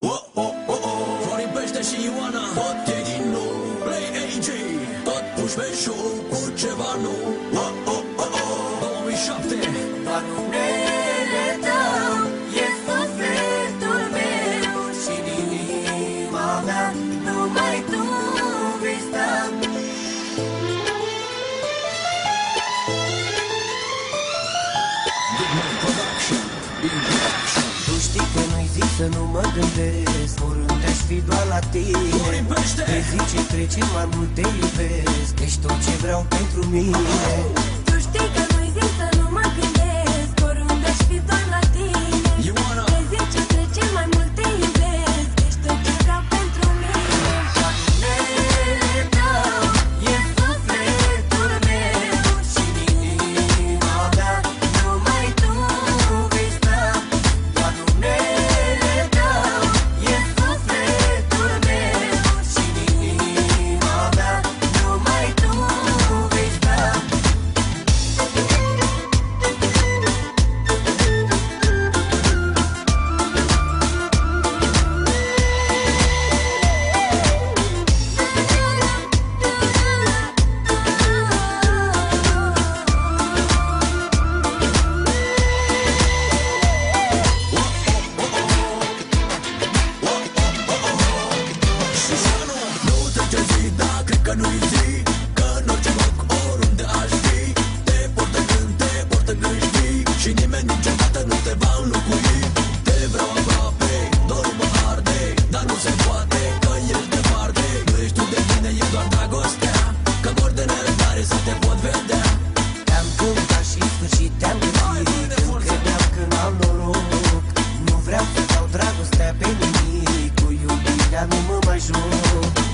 Oh, oh, oh, oh. Florin Pește și Ioana. Tot e din nou Play AJ Tot puși pe show Cu ceva nou. Oh, oh, oh, oh. 2007 Doar numele tău e sufletul meu. Și din inima mea numai tu vei sta Big Man Production Big Production. Tu știi că nu-i zic să nu mă gândesc. Oriunde aș fi doar la tine. Florin Pește De zi ce trece mai mult te iubesc. Ești tot ce vreau pentru mine. Tu știi că oh.